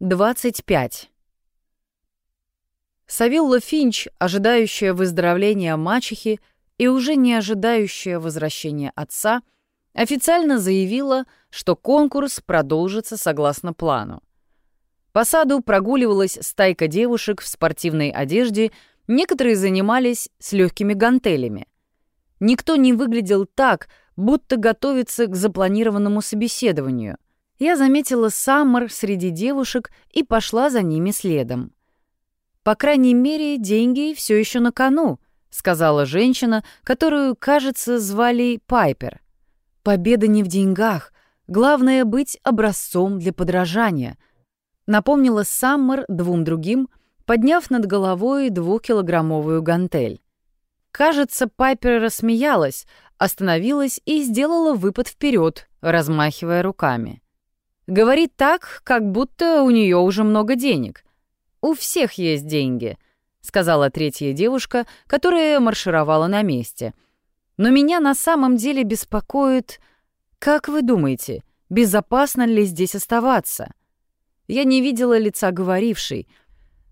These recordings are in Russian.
25. Савилла Финч, ожидающая выздоровления мачехи и уже не ожидающая возвращения отца, официально заявила, что конкурс продолжится согласно плану. По саду прогуливалась стайка девушек в спортивной одежде, некоторые занимались с легкими гантелями. Никто не выглядел так, будто готовится к запланированному собеседованию — я заметила Саммер среди девушек и пошла за ними следом. «По крайней мере, деньги все еще на кону», — сказала женщина, которую, кажется, звали Пайпер. «Победа не в деньгах. Главное — быть образцом для подражания», — напомнила Саммер двум другим, подняв над головой двухкилограммовую гантель. Кажется, Пайпер рассмеялась, остановилась и сделала выпад вперед, размахивая руками. Говорит так, как будто у нее уже много денег. «У всех есть деньги», — сказала третья девушка, которая маршировала на месте. «Но меня на самом деле беспокоит... Как вы думаете, безопасно ли здесь оставаться?» Я не видела лица говорившей,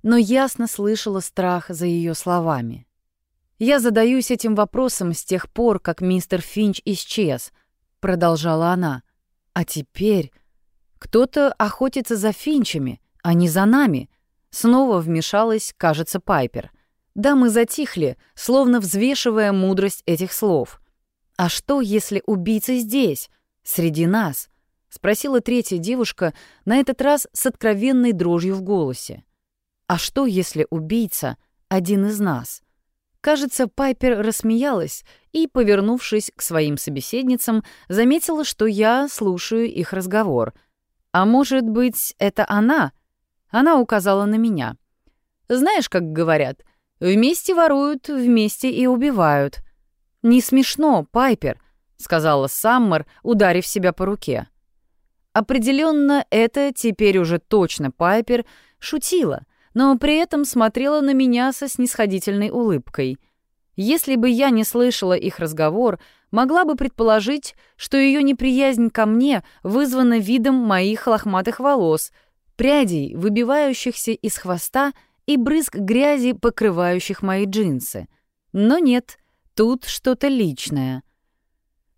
но ясно слышала страх за ее словами. «Я задаюсь этим вопросом с тех пор, как мистер Финч исчез», — продолжала она. «А теперь...» Кто-то охотится за финчами, а не за нами. Снова вмешалась, кажется, Пайпер. Да, мы затихли, словно взвешивая мудрость этих слов. «А что, если убийца здесь, среди нас?» — спросила третья девушка, на этот раз с откровенной дрожью в голосе. «А что, если убийца — один из нас?» Кажется, Пайпер рассмеялась и, повернувшись к своим собеседницам, заметила, что я слушаю их разговор — «А может быть, это она?» Она указала на меня. «Знаешь, как говорят, вместе воруют, вместе и убивают». «Не смешно, Пайпер», — сказала Саммер, ударив себя по руке. Определенно, это теперь уже точно Пайпер шутила, но при этом смотрела на меня со снисходительной улыбкой. Если бы я не слышала их разговор, могла бы предположить, что ее неприязнь ко мне вызвана видом моих лохматых волос, прядей, выбивающихся из хвоста и брызг грязи, покрывающих мои джинсы. Но нет, тут что-то личное.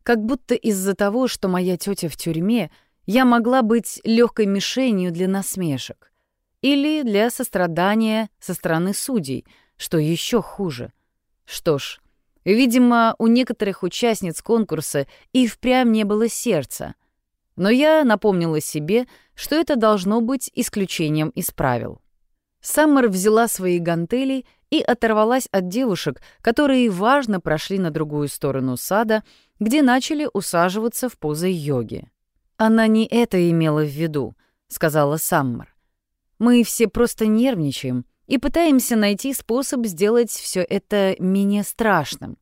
Как будто из-за того, что моя тетя в тюрьме, я могла быть легкой мишенью для насмешек. Или для сострадания со стороны судей, что еще хуже. Что ж, Видимо, у некоторых участниц конкурса и впрямь не было сердца. Но я напомнила себе, что это должно быть исключением из правил. Саммер взяла свои гантели и оторвалась от девушек, которые важно прошли на другую сторону сада, где начали усаживаться в позы йоги. «Она не это имела в виду», — сказала Саммер. «Мы все просто нервничаем, и пытаемся найти способ сделать все это менее страшным.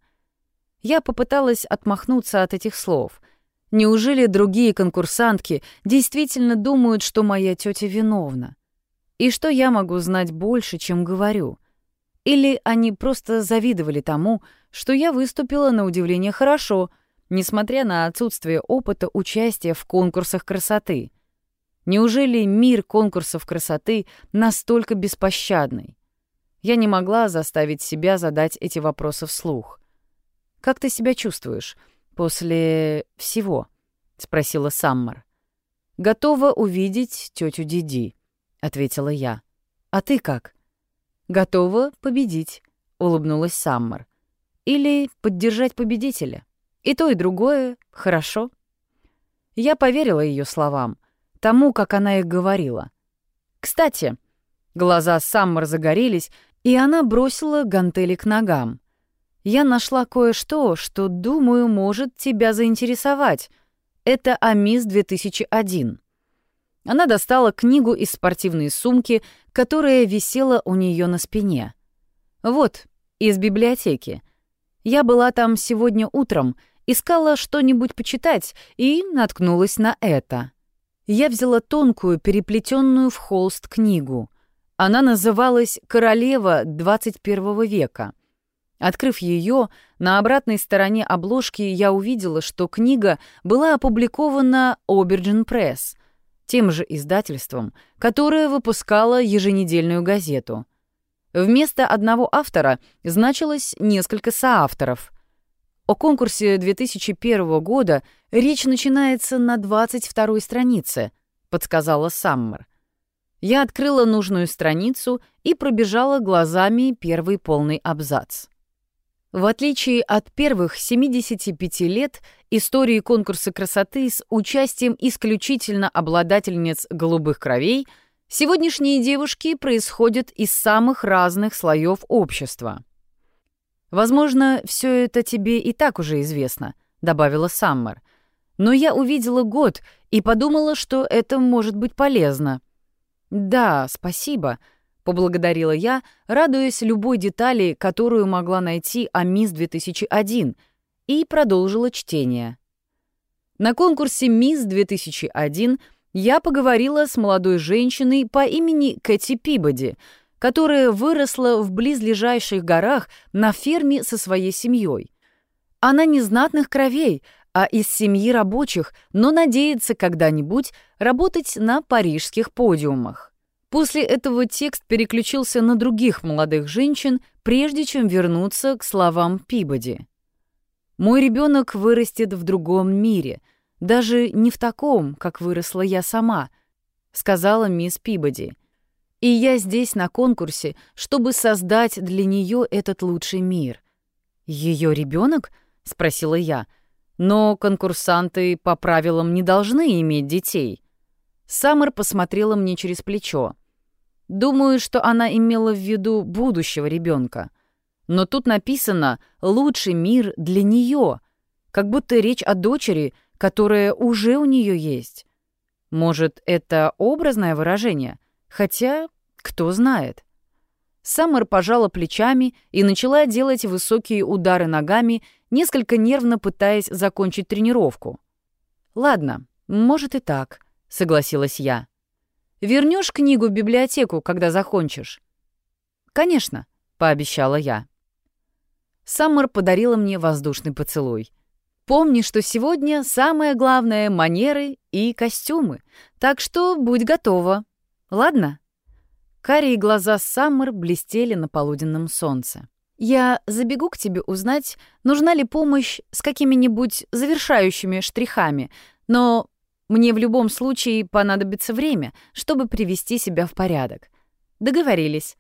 Я попыталась отмахнуться от этих слов. Неужели другие конкурсантки действительно думают, что моя тетя виновна? И что я могу знать больше, чем говорю? Или они просто завидовали тому, что я выступила на удивление хорошо, несмотря на отсутствие опыта участия в конкурсах красоты? Неужели мир конкурсов красоты настолько беспощадный? Я не могла заставить себя задать эти вопросы вслух. «Как ты себя чувствуешь после всего?» — спросила Саммер. «Готова увидеть тетю Диди», — ответила я. «А ты как?» «Готова победить», — улыбнулась Саммер. «Или поддержать победителя. И то, и другое хорошо». Я поверила ее словам — тому, как она их говорила. «Кстати», глаза Саммер загорелись, и она бросила гантели к ногам. «Я нашла кое-что, что, думаю, может тебя заинтересовать. Это Амис 2001». Она достала книгу из спортивной сумки, которая висела у нее на спине. «Вот, из библиотеки. Я была там сегодня утром, искала что-нибудь почитать и наткнулась на это» я взяла тонкую, переплетенную в холст книгу. Она называлась «Королева 21 века». Открыв ее, на обратной стороне обложки я увидела, что книга была опубликована Оберджин Пресс. тем же издательством, которое выпускало еженедельную газету. Вместо одного автора значилось несколько соавторов. О конкурсе 2001 года речь начинается на 22 странице, подсказала Саммер. Я открыла нужную страницу и пробежала глазами первый полный абзац. В отличие от первых 75 лет истории конкурса красоты с участием исключительно обладательниц голубых кровей, сегодняшние девушки происходят из самых разных слоев общества. «Возможно, все это тебе и так уже известно», — добавила Саммер. «Но я увидела год и подумала, что это может быть полезно». «Да, спасибо», — поблагодарила я, радуясь любой детали, которую могла найти о Мисс 2001, и продолжила чтение. На конкурсе Мисс 2001 я поговорила с молодой женщиной по имени Кэти Пибоди, которая выросла в близлежащих горах на ферме со своей семьей. Она не знатных кровей, а из семьи рабочих, но надеется когда-нибудь работать на парижских подиумах. После этого текст переключился на других молодых женщин, прежде чем вернуться к словам Пибоди. «Мой ребенок вырастет в другом мире, даже не в таком, как выросла я сама», — сказала мисс Пибоди. «И я здесь на конкурсе, чтобы создать для нее этот лучший мир». «Ее ребенок?» — спросила я. Но конкурсанты по правилам не должны иметь детей. Саммер посмотрела мне через плечо. Думаю, что она имела в виду будущего ребенка. Но тут написано «лучший мир для нее», как будто речь о дочери, которая уже у нее есть. Может, это образное выражение? Хотя, кто знает. Саммер пожала плечами и начала делать высокие удары ногами, несколько нервно пытаясь закончить тренировку. «Ладно, может и так», — согласилась я. Вернешь книгу в библиотеку, когда закончишь?» «Конечно», — пообещала я. Саммер подарила мне воздушный поцелуй. «Помни, что сегодня самое главное — манеры и костюмы, так что будь готова. Ладно?» Карие глаза Саммер блестели на полуденном солнце. «Я забегу к тебе узнать, нужна ли помощь с какими-нибудь завершающими штрихами, но мне в любом случае понадобится время, чтобы привести себя в порядок. Договорились».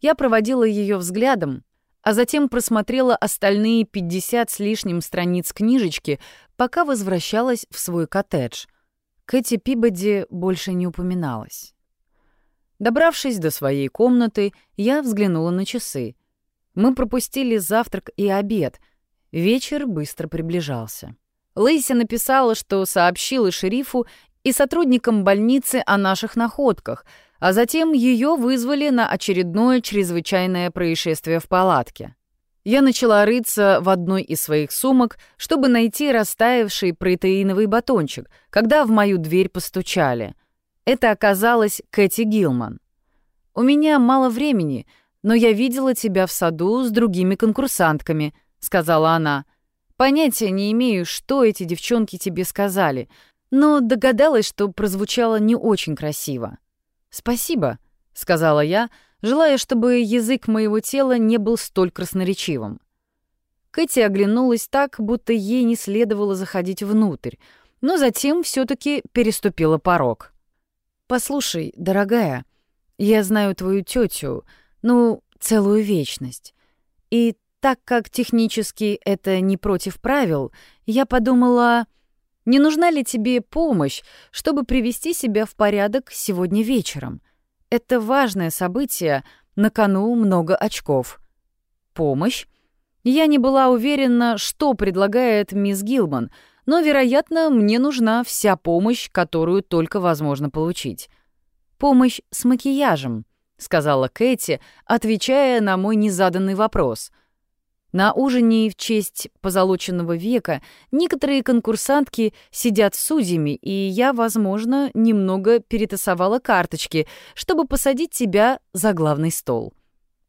Я проводила ее взглядом, а затем просмотрела остальные 50 с лишним страниц книжечки, пока возвращалась в свой коттедж. Кэти Пибоди больше не упоминалась. Добравшись до своей комнаты, я взглянула на часы. Мы пропустили завтрак и обед. Вечер быстро приближался. Лейси написала, что сообщила шерифу и сотрудникам больницы о наших находках, а затем ее вызвали на очередное чрезвычайное происшествие в палатке. Я начала рыться в одной из своих сумок, чтобы найти растаявший протеиновый батончик, когда в мою дверь постучали. Это оказалась Кэти Гилман. «У меня мало времени, но я видела тебя в саду с другими конкурсантками», — сказала она. «Понятия не имею, что эти девчонки тебе сказали, но догадалась, что прозвучало не очень красиво». «Спасибо», — сказала я, желая, чтобы язык моего тела не был столь красноречивым. Кэти оглянулась так, будто ей не следовало заходить внутрь, но затем все таки переступила порог. «Послушай, дорогая, я знаю твою тетю, ну, целую вечность. И так как технически это не против правил, я подумала, не нужна ли тебе помощь, чтобы привести себя в порядок сегодня вечером? Это важное событие, на кону много очков. Помощь? Я не была уверена, что предлагает мисс Гилман, но, вероятно, мне нужна вся помощь, которую только возможно получить. Помощь с макияжем, сказала Кэти, отвечая на мой незаданный вопрос. На ужине в честь позолоченного века некоторые конкурсантки сидят судьями, и я, возможно, немного перетасовала карточки, чтобы посадить тебя за главный стол.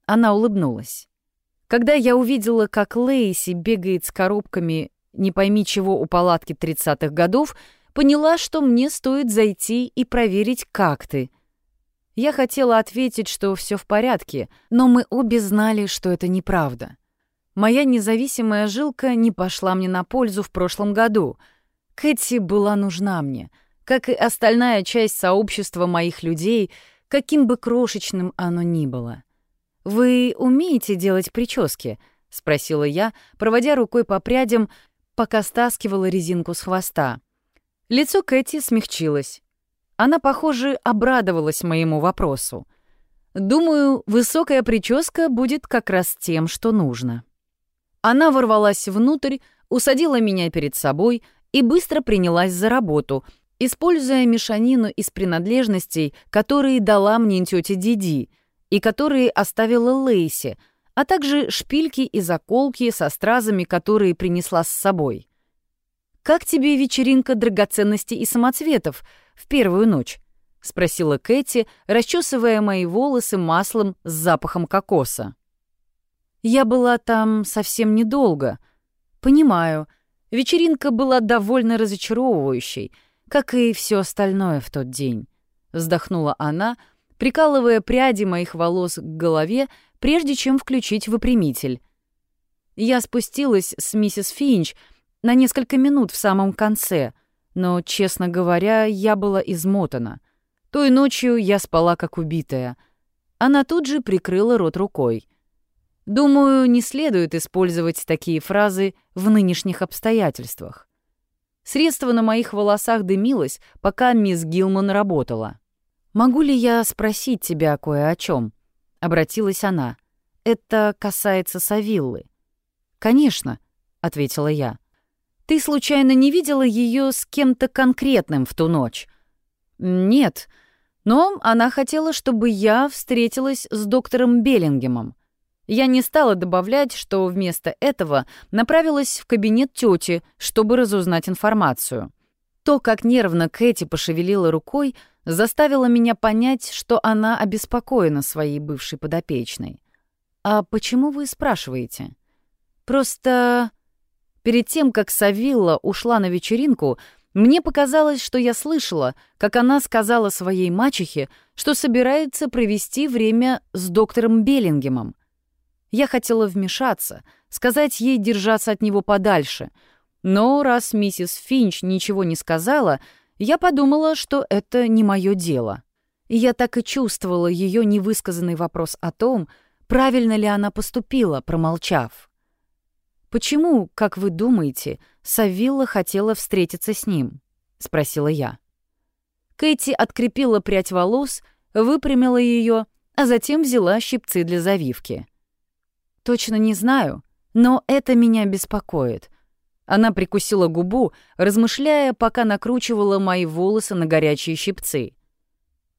Она улыбнулась. Когда я увидела, как Лейси бегает с коробками не пойми чего у палатки 30-х годов, поняла, что мне стоит зайти и проверить, как ты. Я хотела ответить, что все в порядке, но мы обе знали, что это неправда. Моя независимая жилка не пошла мне на пользу в прошлом году. Кэти была нужна мне, как и остальная часть сообщества моих людей, каким бы крошечным оно ни было. «Вы умеете делать прически?» — спросила я, проводя рукой по прядям, пока стаскивала резинку с хвоста. Лицо Кэти смягчилось. Она, похоже, обрадовалась моему вопросу. Думаю, высокая прическа будет как раз тем, что нужно. Она ворвалась внутрь, усадила меня перед собой и быстро принялась за работу, используя мешанину из принадлежностей, которые дала мне тетя Диди и которые оставила Лейси, а также шпильки и заколки со стразами, которые принесла с собой. «Как тебе вечеринка драгоценностей и самоцветов в первую ночь?» — спросила Кэти, расчесывая мои волосы маслом с запахом кокоса. «Я была там совсем недолго. Понимаю, вечеринка была довольно разочаровывающей, как и все остальное в тот день», — вздохнула она, прикалывая пряди моих волос к голове, прежде чем включить выпрямитель. Я спустилась с миссис Финч — на несколько минут в самом конце, но, честно говоря, я была измотана. Той ночью я спала как убитая. Она тут же прикрыла рот рукой. Думаю, не следует использовать такие фразы в нынешних обстоятельствах. Средство на моих волосах дымилось, пока мисс Гилман работала. «Могу ли я спросить тебя кое о чем? обратилась она. «Это касается Савиллы». «Конечно», — ответила я. Ты случайно не видела ее с кем-то конкретным в ту ночь? Нет, но она хотела, чтобы я встретилась с доктором Беллингемом. Я не стала добавлять, что вместо этого направилась в кабинет тети, чтобы разузнать информацию. То, как нервно Кэти пошевелила рукой, заставило меня понять, что она обеспокоена своей бывшей подопечной. «А почему вы спрашиваете?» «Просто...» Перед тем, как Савилла ушла на вечеринку, мне показалось, что я слышала, как она сказала своей мачехе, что собирается провести время с доктором Беллингемом. Я хотела вмешаться, сказать ей держаться от него подальше, но раз миссис Финч ничего не сказала, я подумала, что это не мое дело. И я так и чувствовала ее невысказанный вопрос о том, правильно ли она поступила, промолчав. «Почему, как вы думаете, Савилла хотела встретиться с ним?» — спросила я. Кэти открепила прядь волос, выпрямила ее, а затем взяла щипцы для завивки. «Точно не знаю, но это меня беспокоит». Она прикусила губу, размышляя, пока накручивала мои волосы на горячие щипцы.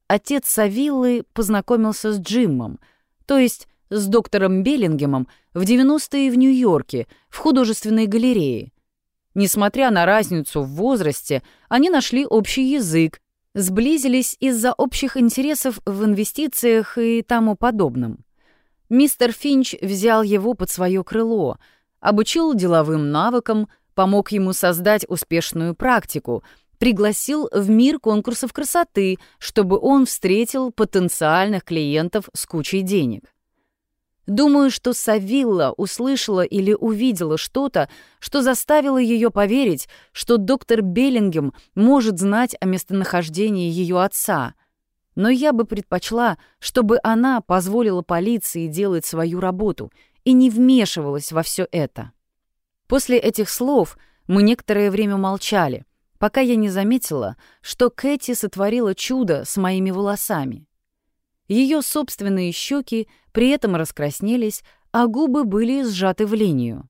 Отец Савиллы познакомился с Джиммом, то есть с доктором Беллингемом в 90-е в Нью-Йорке, в художественной галерее. Несмотря на разницу в возрасте, они нашли общий язык, сблизились из-за общих интересов в инвестициях и тому подобном. Мистер Финч взял его под свое крыло, обучил деловым навыкам, помог ему создать успешную практику, пригласил в мир конкурсов красоты, чтобы он встретил потенциальных клиентов с кучей денег. Думаю, что Савилла услышала или увидела что-то, что заставило ее поверить, что доктор Беллингем может знать о местонахождении ее отца. Но я бы предпочла, чтобы она позволила полиции делать свою работу и не вмешивалась во все это. После этих слов мы некоторое время молчали, пока я не заметила, что Кэти сотворила чудо с моими волосами. Ее собственные щеки при этом раскраснелись, а губы были сжаты в линию.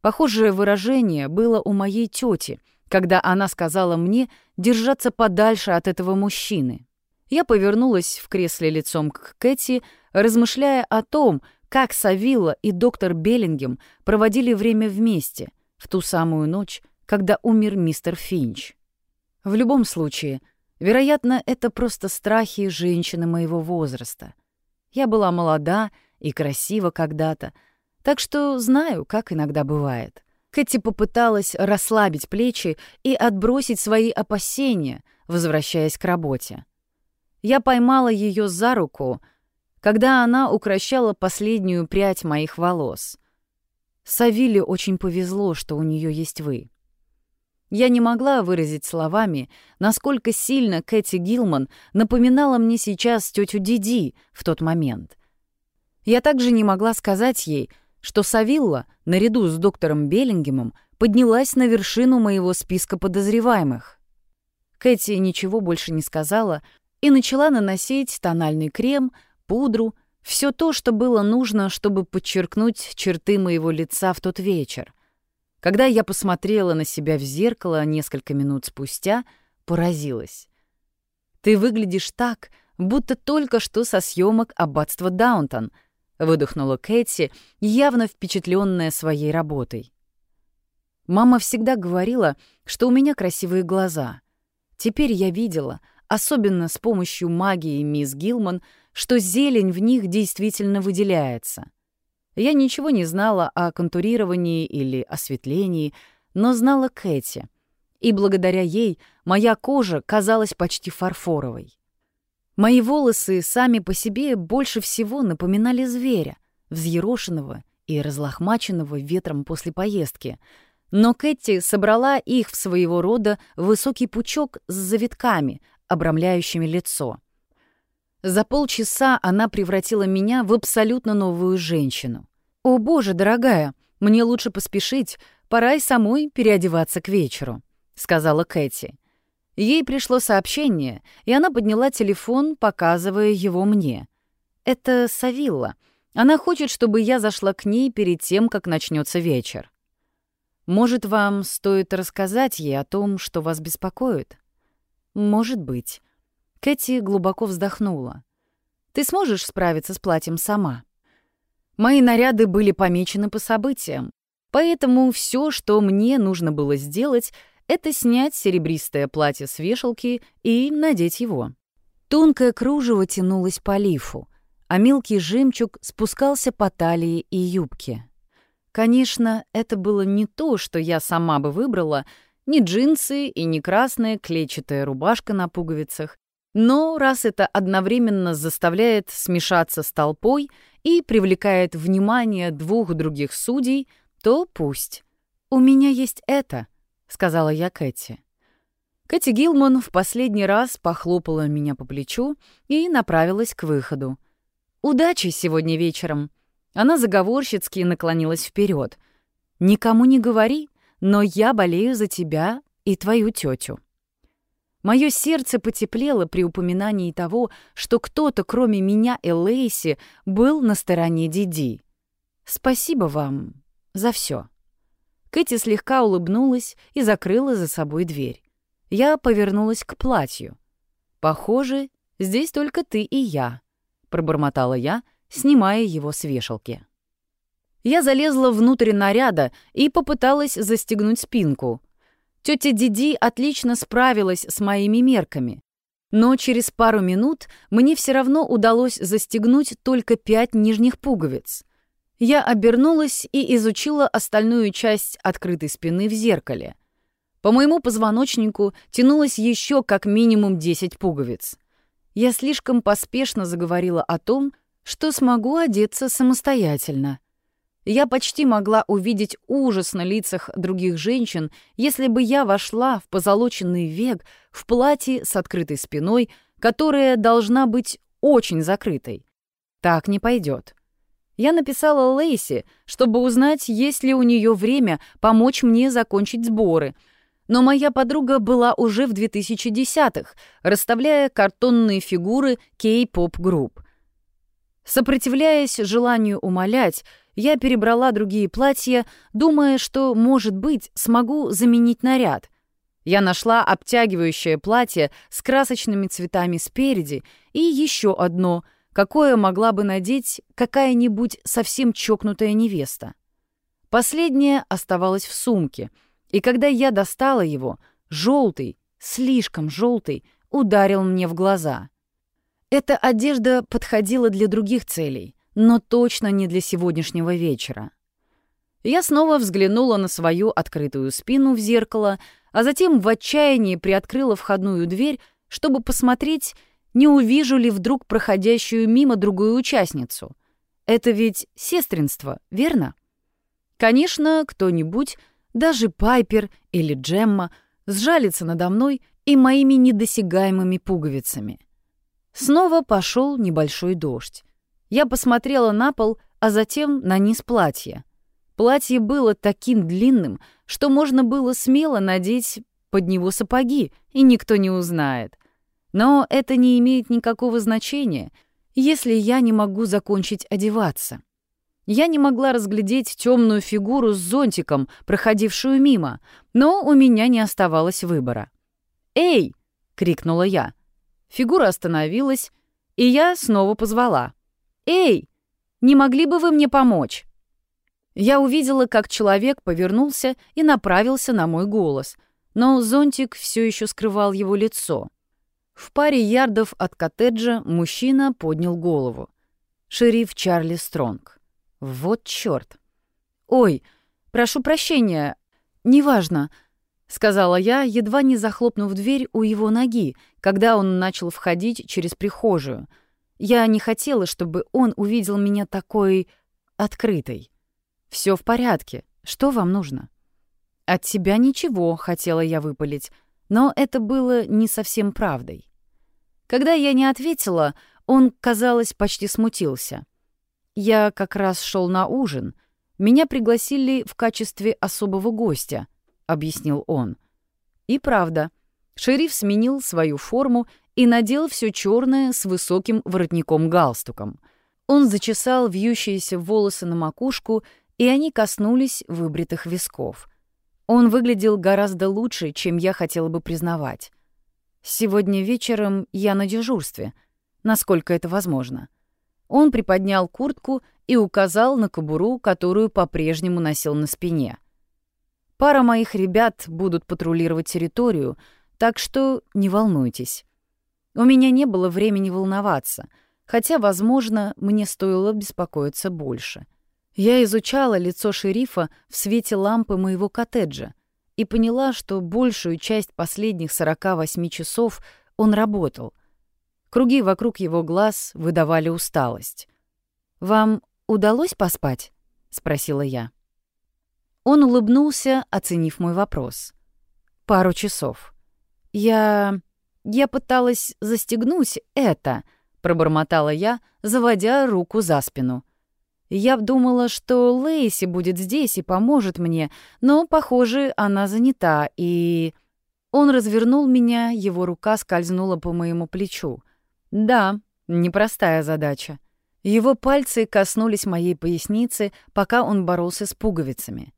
Похожее выражение было у моей тети, когда она сказала мне держаться подальше от этого мужчины. Я повернулась в кресле лицом к Кэти, размышляя о том, как Савилла и доктор Беллингем проводили время вместе в ту самую ночь, когда умер мистер Финч. В любом случае, Вероятно, это просто страхи женщины моего возраста. Я была молода и красива когда-то, так что знаю, как иногда бывает. Кэти попыталась расслабить плечи и отбросить свои опасения, возвращаясь к работе. Я поймала ее за руку, когда она укращала последнюю прядь моих волос. Савиле очень повезло, что у нее есть вы. Я не могла выразить словами, насколько сильно Кэти Гилман напоминала мне сейчас тетю Диди в тот момент. Я также не могла сказать ей, что Савилла, наряду с доктором Беллингемом, поднялась на вершину моего списка подозреваемых. Кэти ничего больше не сказала и начала наносить тональный крем, пудру, все то, что было нужно, чтобы подчеркнуть черты моего лица в тот вечер. Когда я посмотрела на себя в зеркало несколько минут спустя, поразилась. «Ты выглядишь так, будто только что со съемок аббатства Даунтон», выдохнула Кэти, явно впечатленная своей работой. Мама всегда говорила, что у меня красивые глаза. Теперь я видела, особенно с помощью магии мисс Гилман, что зелень в них действительно выделяется. Я ничего не знала о контурировании или осветлении, но знала Кэти, и благодаря ей моя кожа казалась почти фарфоровой. Мои волосы сами по себе больше всего напоминали зверя, взъерошенного и разлохмаченного ветром после поездки. Но Кэти собрала их в своего рода высокий пучок с завитками, обрамляющими лицо. За полчаса она превратила меня в абсолютно новую женщину. «О боже, дорогая, мне лучше поспешить, пора и самой переодеваться к вечеру», — сказала Кэти. Ей пришло сообщение, и она подняла телефон, показывая его мне. «Это Савилла. Она хочет, чтобы я зашла к ней перед тем, как начнется вечер. Может, вам стоит рассказать ей о том, что вас беспокоит?» «Может быть». Кэти глубоко вздохнула. «Ты сможешь справиться с платьем сама?» Мои наряды были помечены по событиям, поэтому все, что мне нужно было сделать — это снять серебристое платье с вешалки и надеть его. Тонкое кружево тянулось по лифу, а мелкий жемчуг спускался по талии и юбке. Конечно, это было не то, что я сама бы выбрала, ни джинсы и не красная клетчатая рубашка на пуговицах, но раз это одновременно заставляет смешаться с толпой и привлекает внимание двух других судей, то пусть. У меня есть это —— сказала я Кэти. Кэти Гилман в последний раз похлопала меня по плечу и направилась к выходу. «Удачи сегодня вечером!» Она заговорщицки наклонилась вперед. «Никому не говори, но я болею за тебя и твою тетю». Мое сердце потеплело при упоминании того, что кто-то, кроме меня и Лейси, был на стороне Диди. Спасибо вам за все. Кэти слегка улыбнулась и закрыла за собой дверь. Я повернулась к платью. «Похоже, здесь только ты и я», — пробормотала я, снимая его с вешалки. Я залезла внутрь наряда и попыталась застегнуть спинку. Тетя Диди отлично справилась с моими мерками. Но через пару минут мне все равно удалось застегнуть только пять нижних пуговиц. Я обернулась и изучила остальную часть открытой спины в зеркале. По моему позвоночнику тянулось еще как минимум 10 пуговиц. Я слишком поспешно заговорила о том, что смогу одеться самостоятельно. Я почти могла увидеть ужас на лицах других женщин, если бы я вошла в позолоченный век в платье с открытой спиной, которая должна быть очень закрытой. Так не пойдет. Я написала Лейси, чтобы узнать, есть ли у нее время помочь мне закончить сборы. Но моя подруга была уже в 2010-х, расставляя картонные фигуры кей-поп-групп. Сопротивляясь желанию умолять, я перебрала другие платья, думая, что, может быть, смогу заменить наряд. Я нашла обтягивающее платье с красочными цветами спереди и еще одно — какое могла бы надеть какая-нибудь совсем чокнутая невеста. Последнее оставалось в сумке, и когда я достала его, желтый, слишком желтый, ударил мне в глаза. Эта одежда подходила для других целей, но точно не для сегодняшнего вечера. Я снова взглянула на свою открытую спину в зеркало, а затем в отчаянии приоткрыла входную дверь, чтобы посмотреть, не увижу ли вдруг проходящую мимо другую участницу. Это ведь сестринство, верно? Конечно, кто-нибудь, даже Пайпер или Джемма, сжалится надо мной и моими недосягаемыми пуговицами. Снова пошел небольшой дождь. Я посмотрела на пол, а затем на низ платья. Платье было таким длинным, что можно было смело надеть под него сапоги, и никто не узнает. Но это не имеет никакого значения, если я не могу закончить одеваться. Я не могла разглядеть темную фигуру с зонтиком, проходившую мимо, но у меня не оставалось выбора. «Эй!» — крикнула я. Фигура остановилась, и я снова позвала. «Эй! Не могли бы вы мне помочь?» Я увидела, как человек повернулся и направился на мой голос, но зонтик все еще скрывал его лицо. В паре ярдов от коттеджа мужчина поднял голову. Шериф Чарли Стронг. Вот чёрт. «Ой, прошу прощения, неважно», — сказала я, едва не захлопнув дверь у его ноги, когда он начал входить через прихожую. Я не хотела, чтобы он увидел меня такой... открытой. Все в порядке. Что вам нужно?» «От тебя ничего», — хотела я выпалить, но это было не совсем правдой. Когда я не ответила, он, казалось, почти смутился. Я как раз шел на ужин. Меня пригласили в качестве особого гостя, объяснил он. И правда, шериф сменил свою форму и надел все черное с высоким воротником-галстуком. Он зачесал вьющиеся волосы на макушку, и они коснулись выбритых висков. Он выглядел гораздо лучше, чем я хотела бы признавать. Сегодня вечером я на дежурстве, насколько это возможно. Он приподнял куртку и указал на кобуру, которую по-прежнему носил на спине. Пара моих ребят будут патрулировать территорию, так что не волнуйтесь. У меня не было времени волноваться, хотя, возможно, мне стоило беспокоиться больше. Я изучала лицо шерифа в свете лампы моего коттеджа, и поняла, что большую часть последних 48 часов он работал. Круги вокруг его глаз выдавали усталость. «Вам удалось поспать?» — спросила я. Он улыбнулся, оценив мой вопрос. «Пару часов. Я... я пыталась застегнуть это», — пробормотала я, заводя руку за спину. Я думала, что Лейси будет здесь и поможет мне, но, похоже, она занята, и... Он развернул меня, его рука скользнула по моему плечу. Да, непростая задача. Его пальцы коснулись моей поясницы, пока он боролся с пуговицами.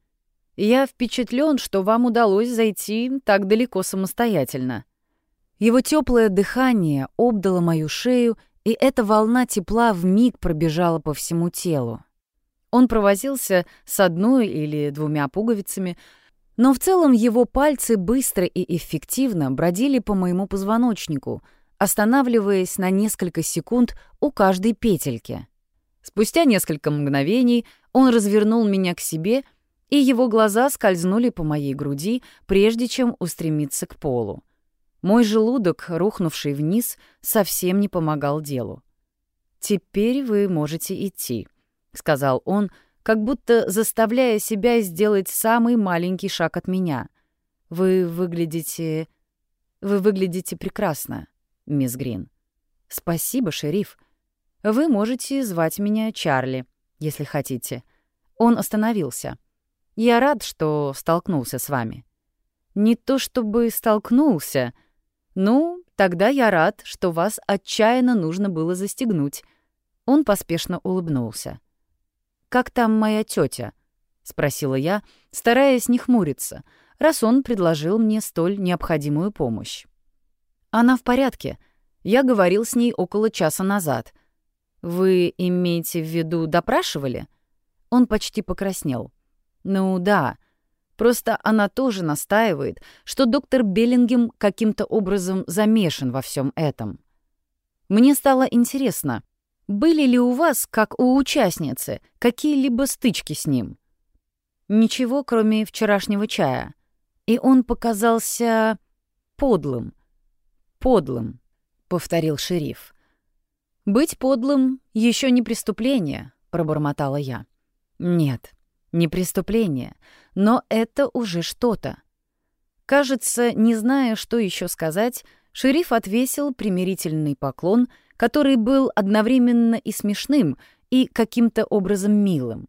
Я впечатлен, что вам удалось зайти так далеко самостоятельно. Его теплое дыхание обдало мою шею, и эта волна тепла в миг пробежала по всему телу. Он провозился с одной или двумя пуговицами, но в целом его пальцы быстро и эффективно бродили по моему позвоночнику, останавливаясь на несколько секунд у каждой петельки. Спустя несколько мгновений он развернул меня к себе, и его глаза скользнули по моей груди, прежде чем устремиться к полу. Мой желудок, рухнувший вниз, совсем не помогал делу. «Теперь вы можете идти», — сказал он, как будто заставляя себя сделать самый маленький шаг от меня. «Вы выглядите... Вы выглядите прекрасно, мисс Грин». «Спасибо, шериф. Вы можете звать меня Чарли, если хотите». Он остановился. «Я рад, что столкнулся с вами». «Не то чтобы столкнулся. Ну, тогда я рад, что вас отчаянно нужно было застегнуть». Он поспешно улыбнулся. «Как там моя тетя? спросила я, стараясь не хмуриться, раз он предложил мне столь необходимую помощь. «Она в порядке. Я говорил с ней около часа назад. Вы имеете в виду допрашивали?» Он почти покраснел. «Ну да. Просто она тоже настаивает, что доктор Беллингем каким-то образом замешан во всем этом. Мне стало интересно, были ли у вас, как у участницы, какие-либо стычки с ним? Ничего, кроме вчерашнего чая. И он показался подлым. Подлым, повторил шериф. Быть подлым еще не преступление, пробормотала я. Нет, не преступление, но это уже что-то. Кажется, не зная, что еще сказать, шериф отвесил примирительный поклон, который был одновременно и смешным, и каким-то образом милым.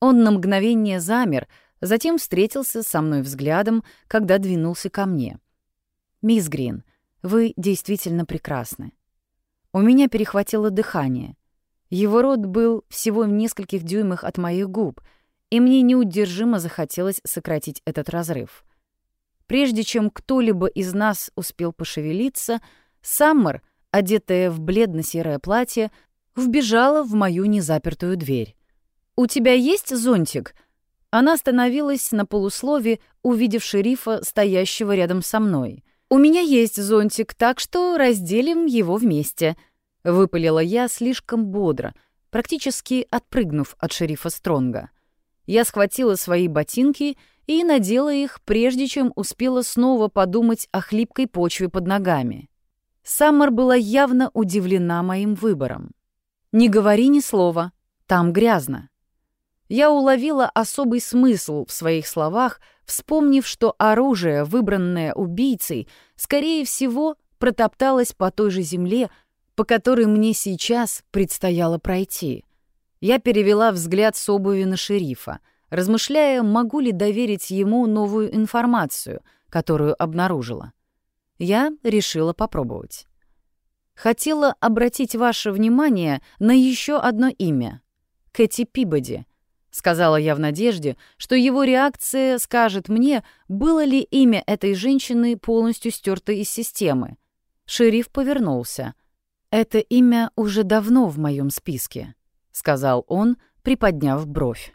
Он на мгновение замер, затем встретился со мной взглядом, когда двинулся ко мне. «Мисс Грин, вы действительно прекрасны». У меня перехватило дыхание. Его рот был всего в нескольких дюймах от моих губ, и мне неудержимо захотелось сократить этот разрыв. Прежде чем кто-либо из нас успел пошевелиться, Саммер, одетая в бледно-серое платье, вбежала в мою незапертую дверь. «У тебя есть зонтик?» Она остановилась на полуслове, увидев шерифа, стоящего рядом со мной. «У меня есть зонтик, так что разделим его вместе», — выпалила я слишком бодро, практически отпрыгнув от шерифа Стронга. Я схватила свои ботинки и надела их, прежде чем успела снова подумать о хлипкой почве под ногами. Саммер была явно удивлена моим выбором. «Не говори ни слова, там грязно». Я уловила особый смысл в своих словах, вспомнив, что оружие, выбранное убийцей, скорее всего, протопталось по той же земле, по которой мне сейчас предстояло пройти. Я перевела взгляд с обуви на шерифа, размышляя, могу ли доверить ему новую информацию, которую обнаружила. Я решила попробовать. Хотела обратить ваше внимание на еще одно имя — Кэти Пибоди —— сказала я в надежде, что его реакция скажет мне, было ли имя этой женщины полностью стерто из системы. Шериф повернулся. «Это имя уже давно в моем списке», — сказал он, приподняв бровь.